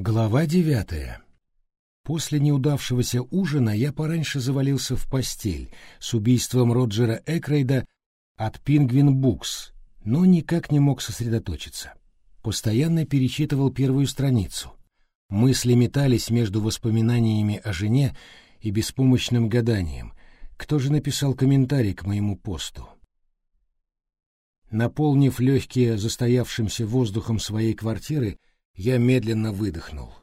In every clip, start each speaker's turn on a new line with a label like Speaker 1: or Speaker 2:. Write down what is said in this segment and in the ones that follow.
Speaker 1: Глава девятая. После неудавшегося ужина я пораньше завалился в постель с убийством Роджера Экрейда от Пингвин Букс, но никак не мог сосредоточиться. Постоянно перечитывал первую страницу. Мысли метались между воспоминаниями о жене и беспомощным гаданием. Кто же написал комментарий к моему посту? Наполнив легкие застоявшимся воздухом своей квартиры, я медленно выдохнул.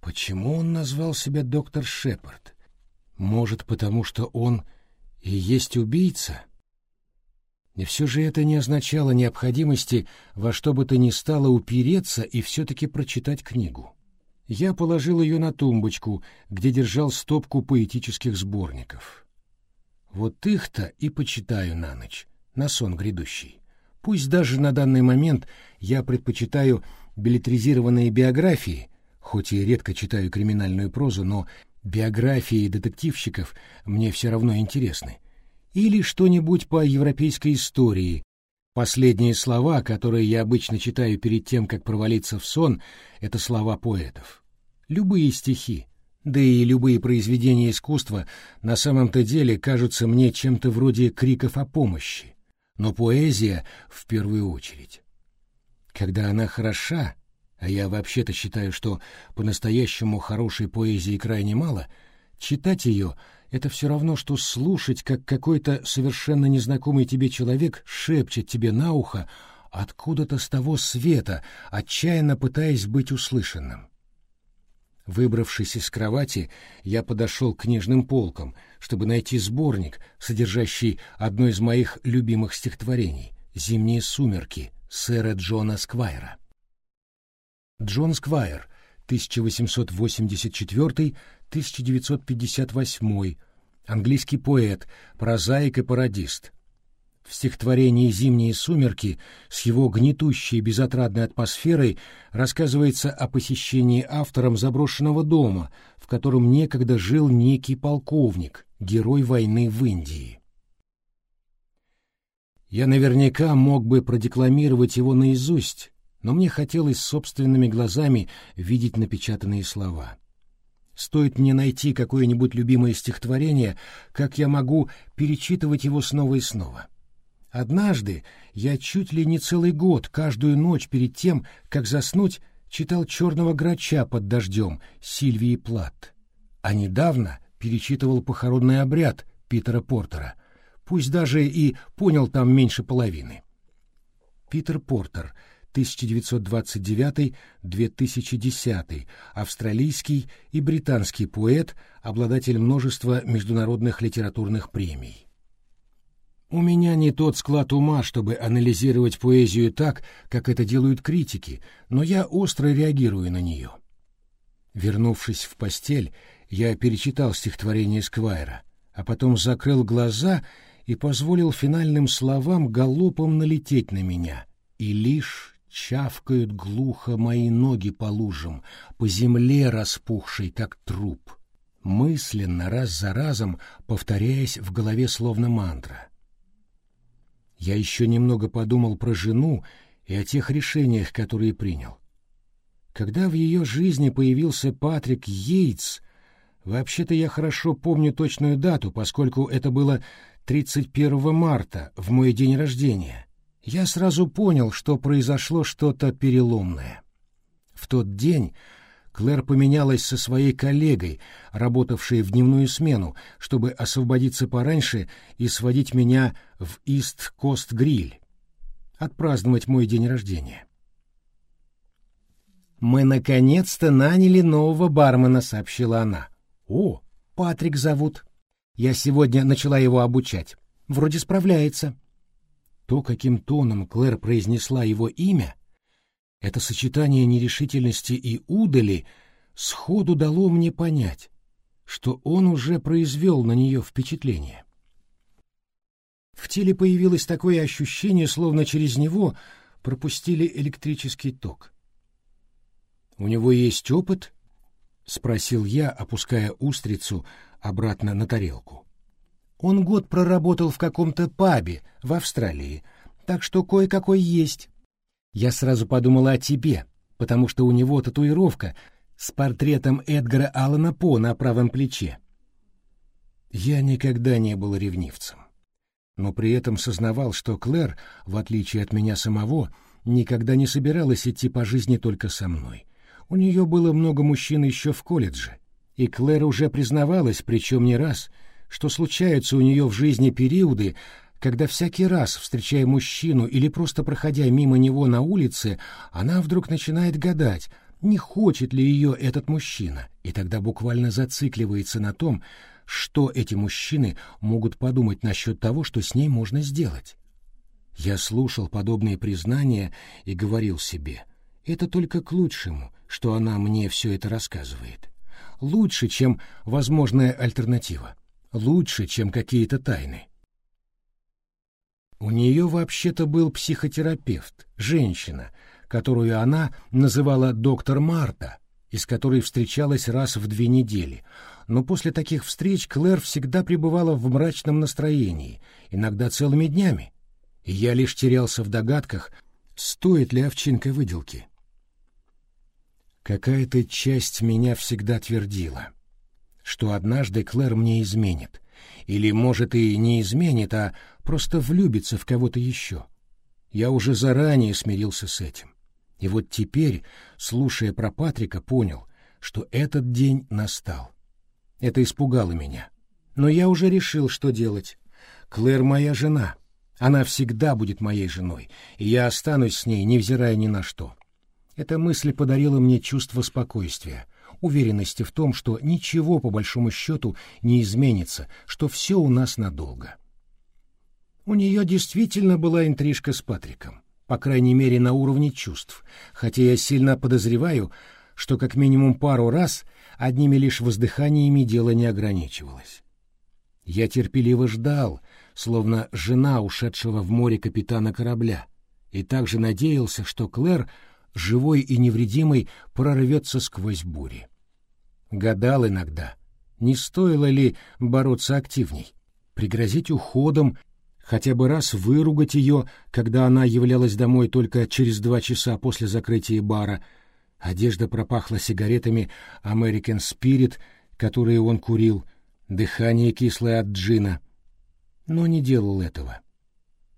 Speaker 1: Почему он назвал себя доктор Шепард? Может, потому что он и есть убийца? И все же это не означало необходимости во что бы то ни стало упереться и все-таки прочитать книгу. Я положил ее на тумбочку, где держал стопку поэтических сборников. Вот их-то и почитаю на ночь, на сон грядущий. Пусть даже на данный момент я предпочитаю билетризированные биографии, хоть и редко читаю криминальную прозу, но биографии детективщиков мне все равно интересны, или что-нибудь по европейской истории. Последние слова, которые я обычно читаю перед тем, как провалиться в сон, это слова поэтов. Любые стихи, да и любые произведения искусства на самом-то деле кажутся мне чем-то вроде криков о помощи, но поэзия в первую очередь. Когда она хороша, а я вообще-то считаю, что по-настоящему хорошей поэзии крайне мало, читать ее — это все равно, что слушать, как какой-то совершенно незнакомый тебе человек шепчет тебе на ухо откуда-то с того света, отчаянно пытаясь быть услышанным. Выбравшись из кровати, я подошел к книжным полкам, чтобы найти сборник, содержащий одно из моих любимых стихотворений «Зимние сумерки» сэра Джона Сквайра. Джон Сквайр, 1884-1958, английский поэт, прозаик и пародист. В стихотворении «Зимние сумерки» с его гнетущей безотрадной атмосферой рассказывается о посещении автором заброшенного дома, в котором некогда жил некий полковник, герой войны в Индии. Я наверняка мог бы продекламировать его наизусть, но мне хотелось собственными глазами видеть напечатанные слова. Стоит мне найти какое-нибудь любимое стихотворение, как я могу перечитывать его снова и снова. Однажды я чуть ли не целый год, каждую ночь перед тем, как заснуть, читал «Черного грача» под дождем Сильвии Плат. А недавно перечитывал «Похоронный обряд» Питера Портера — пусть даже и понял там меньше половины. Питер Портер, 1929-2010, австралийский и британский поэт, обладатель множества международных литературных премий. У меня не тот склад ума, чтобы анализировать поэзию так, как это делают критики, но я остро реагирую на нее. Вернувшись в постель, я перечитал стихотворение Сквайра, а потом закрыл глаза и позволил финальным словам галопом налететь на меня. И лишь чавкают глухо мои ноги по лужам, по земле распухшей, как труп, мысленно раз за разом повторяясь в голове словно мантра. Я еще немного подумал про жену и о тех решениях, которые принял. Когда в ее жизни появился Патрик Йейтс, вообще-то я хорошо помню точную дату, поскольку это было 31 марта, в мой день рождения, я сразу понял, что произошло что-то переломное. В тот день Клэр поменялась со своей коллегой, работавшей в дневную смену, чтобы освободиться пораньше и сводить меня в Ист-Кост-Гриль, отпраздновать мой день рождения. «Мы наконец-то наняли нового бармена», — сообщила она. «О, Патрик зовут». Я сегодня начала его обучать. Вроде справляется. То, каким тоном Клэр произнесла его имя, это сочетание нерешительности и удали сходу дало мне понять, что он уже произвел на нее впечатление. В теле появилось такое ощущение, словно через него пропустили электрический ток. «У него есть опыт?» — спросил я, опуская устрицу обратно на тарелку. Он год проработал в каком-то пабе в Австралии, так что кое-какой есть. Я сразу подумала о тебе, потому что у него татуировка, с портретом Эдгара Аллана По на правом плече. Я никогда не был ревнивцем, но при этом сознавал, что Клэр, в отличие от меня самого, никогда не собиралась идти по жизни только со мной. У нее было много мужчин еще в колледже, и Клэр уже признавалась, причем не раз, что случаются у нее в жизни периоды, когда всякий раз, встречая мужчину или просто проходя мимо него на улице, она вдруг начинает гадать, не хочет ли ее этот мужчина, и тогда буквально зацикливается на том, что эти мужчины могут подумать насчет того, что с ней можно сделать. Я слушал подобные признания и говорил себе, это только к лучшему, что она мне все это рассказывает. Лучше, чем возможная альтернатива. Лучше, чем какие-то тайны. У нее вообще-то был психотерапевт, женщина, которую она называла доктор Марта, и с которой встречалась раз в две недели. Но после таких встреч Клэр всегда пребывала в мрачном настроении, иногда целыми днями. И я лишь терялся в догадках, стоит ли овчинка выделки. Какая-то часть меня всегда твердила, что однажды Клэр мне изменит. Или, может, и не изменит, а просто влюбится в кого-то еще. Я уже заранее смирился с этим. И вот теперь, слушая про Патрика, понял, что этот день настал. Это испугало меня. Но я уже решил, что делать. Клэр моя жена. Она всегда будет моей женой, и я останусь с ней, невзирая ни на что. Эта мысль подарила мне чувство спокойствия, уверенности в том, что ничего по большому счету не изменится, что все у нас надолго. У нее действительно была интрижка с Патриком, по крайней мере на уровне чувств, хотя я сильно подозреваю, что как минимум пару раз одними лишь воздыханиями дело не ограничивалось. Я терпеливо ждал, словно жена ушедшего в море капитана корабля, и также надеялся, что Клэр живой и невредимый, прорвется сквозь бури. Гадал иногда, не стоило ли бороться активней, пригрозить уходом, хотя бы раз выругать ее, когда она являлась домой только через два часа после закрытия бара. Одежда пропахла сигаретами American Spirit, которые он курил, дыхание кислое от джина. Но не делал этого.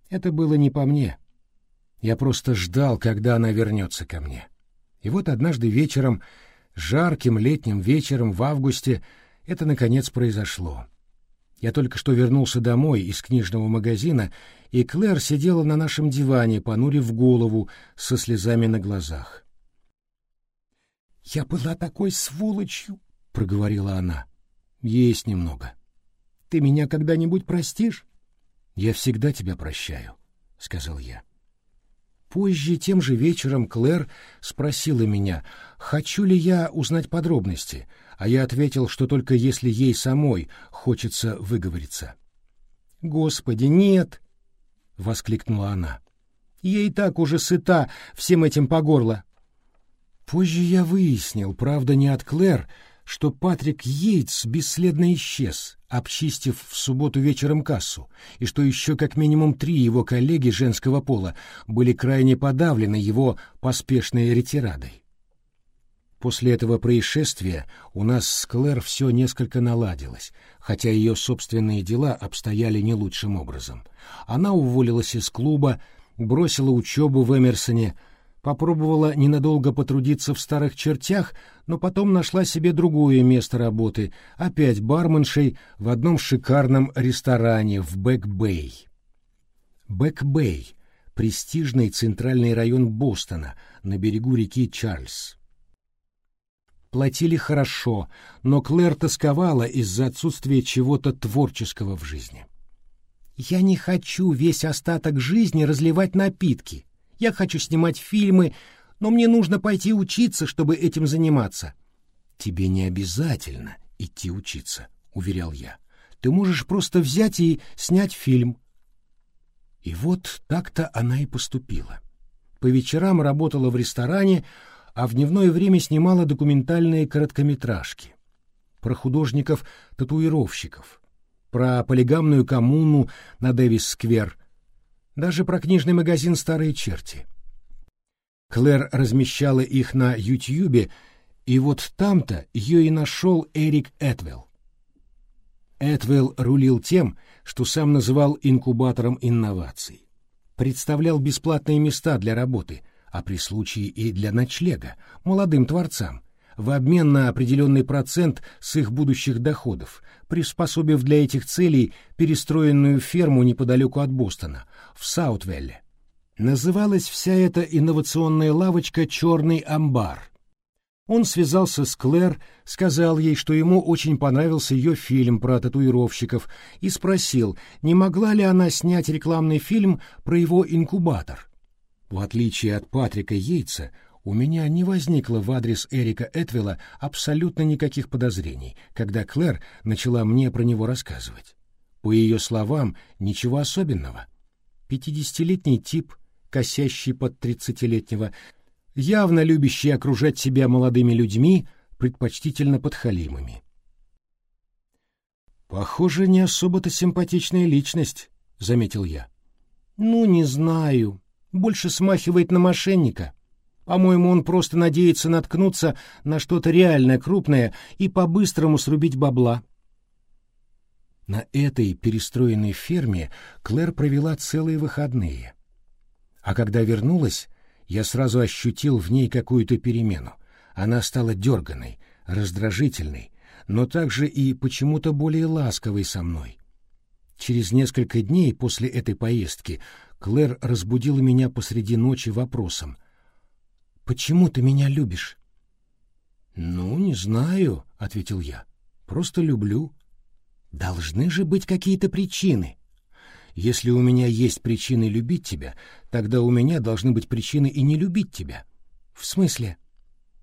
Speaker 1: Это было не по мне. Я просто ждал, когда она вернется ко мне. И вот однажды вечером, жарким летним вечером в августе, это, наконец, произошло. Я только что вернулся домой из книжного магазина, и Клэр сидела на нашем диване, понурив голову, со слезами на глазах. «Я была такой сволочью», — проговорила она. «Есть немного. Ты меня когда-нибудь простишь?» «Я всегда тебя прощаю», — сказал я. Позже, тем же вечером, Клэр спросила меня, хочу ли я узнать подробности, а я ответил, что только если ей самой хочется выговориться. «Господи, нет!» — воскликнула она. «Я и так уже сыта всем этим по горло». Позже я выяснил, правда, не от Клэр, что Патрик Йейтс бесследно исчез, обчистив в субботу вечером кассу, и что еще как минимум три его коллеги женского пола были крайне подавлены его поспешной ретирадой. После этого происшествия у нас с Клэр все несколько наладилось, хотя ее собственные дела обстояли не лучшим образом. Она уволилась из клуба, бросила учебу в Эмерсоне, попробовала ненадолго потрудиться в старых чертях, но потом нашла себе другое место работы, опять барменшей в одном шикарном ресторане в Бэк-Бэй. Бэк-Бэй — престижный центральный район Бостона на берегу реки Чарльз. Платили хорошо, но Клэр тосковала из-за отсутствия чего-то творческого в жизни. «Я не хочу весь остаток жизни разливать напитки», я хочу снимать фильмы, но мне нужно пойти учиться, чтобы этим заниматься. Тебе не обязательно идти учиться, уверял я. Ты можешь просто взять и снять фильм. И вот так-то она и поступила. По вечерам работала в ресторане, а в дневное время снимала документальные короткометражки про художников-татуировщиков, про полигамную коммуну на Дэвис-сквер, даже про книжный магазин «Старые черти». Клэр размещала их на Ютьюбе И вот там-то ее и нашел Эрик Этвелл. Этвелл рулил тем, что сам называл инкубатором инноваций. Представлял бесплатные места для работы, а при случае и для ночлега, молодым творцам, в обмен на определенный процент с их будущих доходов, приспособив для этих целей перестроенную ферму неподалеку от Бостона, в Саутвелле. Называлась вся эта инновационная лавочка «Черный амбар», он связался с Клэр, сказал ей, что ему очень понравился ее фильм про татуировщиков, и спросил, не могла ли она снять рекламный фильм про его инкубатор. В отличие от Патрика Йейтса, у меня не возникло в адрес Эрика Этвилла абсолютно никаких подозрений, когда Клэр начала мне про него рассказывать. По ее словам, ничего особенного. Пятидесятилетний тип, косящий под тридцатилетнего, явно любящий окружать себя молодыми людьми, предпочтительно подхалимами. «Похоже, не особо-то симпатичная личность», — заметил я. «Ну, не знаю. Больше смахивает на мошенника. По-моему, он просто надеется наткнуться на что-то реально крупное и по-быстрому срубить бабла». На этой перестроенной ферме Клэр провела целые выходные. А когда вернулась, я сразу ощутил в ней какую-то перемену. Она стала дерганой, раздражительной, но также и почему-то более ласковой со мной. Через несколько дней после этой поездки Клэр разбудила меня посреди ночи вопросом. «Почему ты меня любишь?» «Ну, не знаю», — ответил я. «Просто люблю». «Должны же быть какие-то причины». Если у меня есть причины любить тебя, тогда у меня должны быть причины и не любить тебя. В смысле?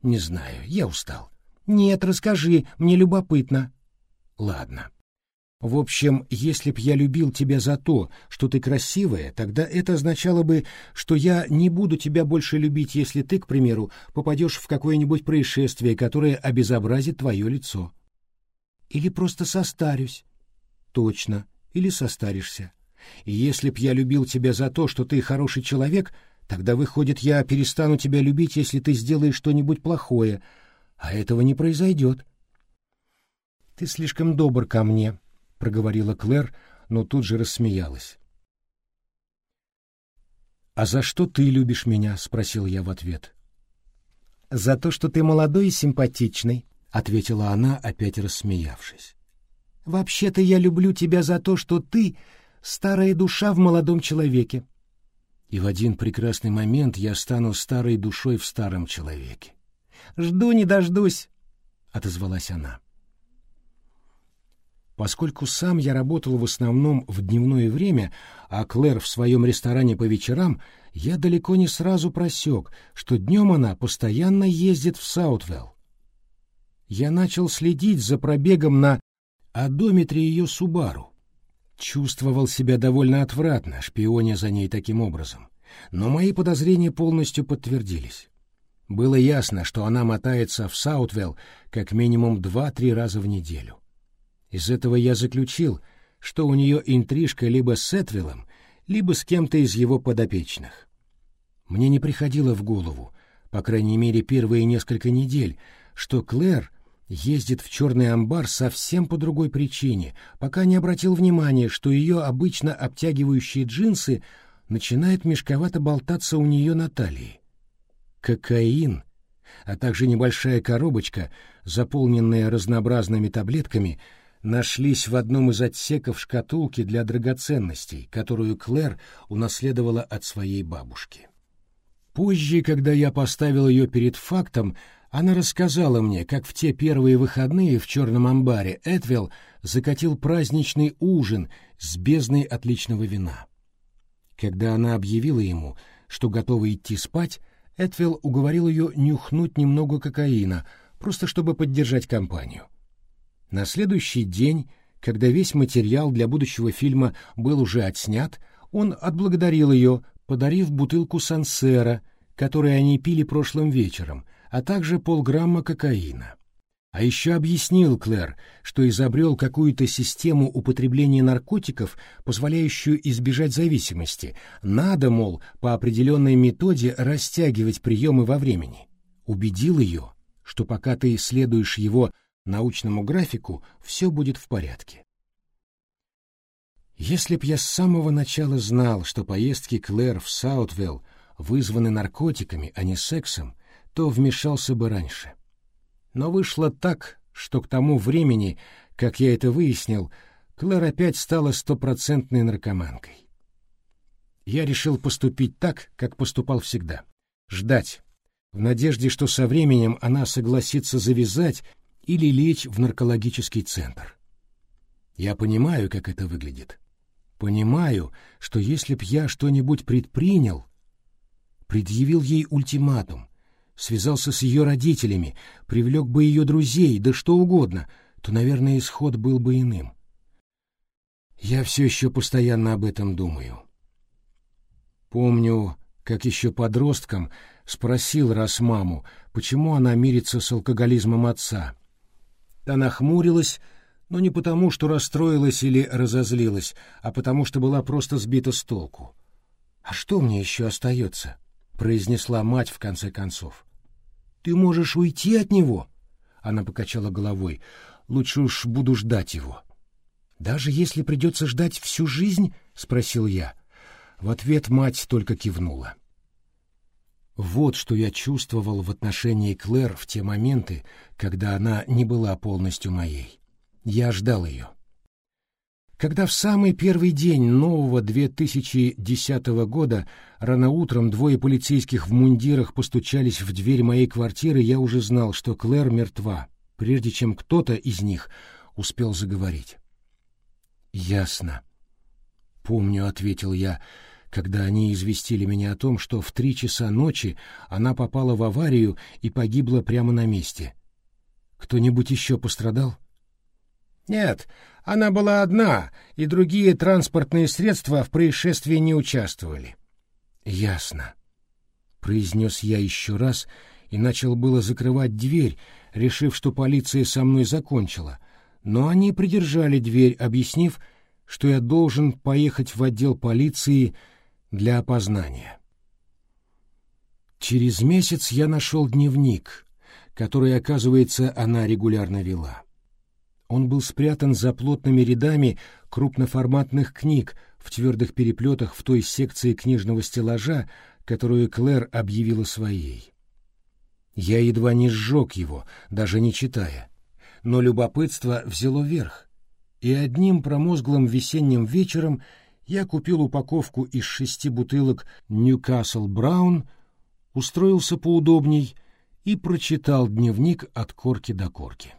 Speaker 1: Не знаю, я устал. Нет, расскажи, мне любопытно. Ладно. В общем, если б я любил тебя за то, что ты красивая, тогда это означало бы, что я не буду тебя больше любить, если ты, к примеру, попадешь в какое-нибудь происшествие, которое обезобразит твое лицо. Или просто состарюсь. Точно. Или состаришься. И если б я любил тебя за то, что ты хороший человек, тогда, выходит, я перестану тебя любить, если ты сделаешь что-нибудь плохое, а этого не произойдет. — Ты слишком добр ко мне, — проговорила Клэр, но тут же рассмеялась. — А за что ты любишь меня? — спросил я в ответ. — За то, что ты молодой и симпатичный, — ответила она, опять рассмеявшись. — Вообще-то я люблю тебя за то, что ты старая душа в молодом человеке. И в один прекрасный момент я стану старой душой в старом человеке. «Жду не дождусь», — отозвалась она. Поскольку сам я работал в основном в дневное время, а Клэр в своем ресторане по вечерам, я далеко не сразу просек, что днем она постоянно ездит в Саутвелл. Я начал следить за пробегом на одометре ее Субару. Чувствовал себя довольно отвратно, шпионя за ней таким образом. Но мои подозрения полностью подтвердились. Было ясно, что она мотается в Саутвелл как минимум два-три раза в неделю. Из этого я заключил, что у нее интрижка либо с Этвиллом, либо с кем-то из его подопечных. Мне не приходило в голову, по крайней мере первые несколько недель, что Клэр ездит в черный амбар совсем по другой причине, пока не обратил внимания, что ее обычно обтягивающие джинсы начинают мешковато болтаться у нее на талии. Кокаин, а также небольшая коробочка, заполненная разнообразными таблетками, нашлись в одном из отсеков шкатулки для драгоценностей, которую Клэр унаследовала от своей бабушки. Позже, когда я поставил ее перед фактом, она рассказала мне, как в те первые выходные в черном амбаре Этвелл закатил праздничный ужин с бездной отличного вина. Когда она объявила ему, что готова идти спать, Этвелл уговорил ее нюхнуть немного кокаина, просто чтобы поддержать компанию. На следующий день, когда весь материал для будущего фильма был уже отснят, он отблагодарил ее, подарив бутылку сансера, которую они пили прошлым вечером, а также полграмма кокаина. А еще объяснил Клэр, что изобрел какую-то систему употребления наркотиков, позволяющую избежать зависимости. Надо, мол, по определенной методе растягивать приемы во времени. Убедил ее, что пока ты исследуешь его научному графику, все будет в порядке. Если б я с самого начала знал, что поездки Клэр в Саутвелл вызваны наркотиками, а не сексом, то вмешался бы раньше. Но вышло так, что к тому времени, как я это выяснил, Клэр опять стала стопроцентной наркоманкой. Я решил поступить так, как поступал всегда. Ждать, в надежде, что со временем она согласится завязать или лечь в наркологический центр. Я понимаю, как это выглядит. Понимаю, что если б я что-нибудь предпринял, предъявил ей ультиматум, связался с ее родителями, привлек бы ее друзей, да что угодно, то, наверное, исход был бы иным. Я все еще постоянно об этом думаю. Помню, как еще подростком спросил раз маму, почему она мирится с алкоголизмом отца. Она хмурилась, но не потому, что расстроилась или разозлилась, а потому, что была просто сбита с толку. «А что мне еще остается?» — произнесла мать в конце концов. «Ты можешь уйти от него?» Она покачала головой. «Лучше уж буду ждать его». «Даже если придется ждать всю жизнь?» — спросил я. В ответ мать только кивнула. Вот что я чувствовал в отношении Клэр в те моменты, когда она не была полностью моей. Я ждал ее. Когда в самый первый день нового 2010 года рано утром двое полицейских в мундирах постучались в дверь моей квартиры, я уже знал, что Клэр мертва, прежде чем кто-то из них успел заговорить. «Ясно». «Помню», — ответил я, — когда они известили меня о том, что в три часа ночи она попала в аварию и погибла прямо на месте. Кто-нибудь еще пострадал? Нет, она была одна, и другие транспортные средства в происшествии не участвовали. Ясно. Произнес я еще раз и начал было закрывать дверь, решив, что полиция со мной закончила, но они придержали дверь, объяснив, что я должен поехать в отдел полиции для опознания. Через месяц я нашел дневник, который, оказывается, она регулярно вела. Он был спрятан за плотными рядами крупноформатных книг в твердых переплетах в той секции книжного стеллажа, которую Клэр объявила своей. Я едва не сжег его, даже не читая, но любопытство взяло верх, и одним промозглым весенним вечером — я купил упаковку из шести бутылок «Ньюкасл Браун», устроился поудобней и прочитал дневник от корки до корки.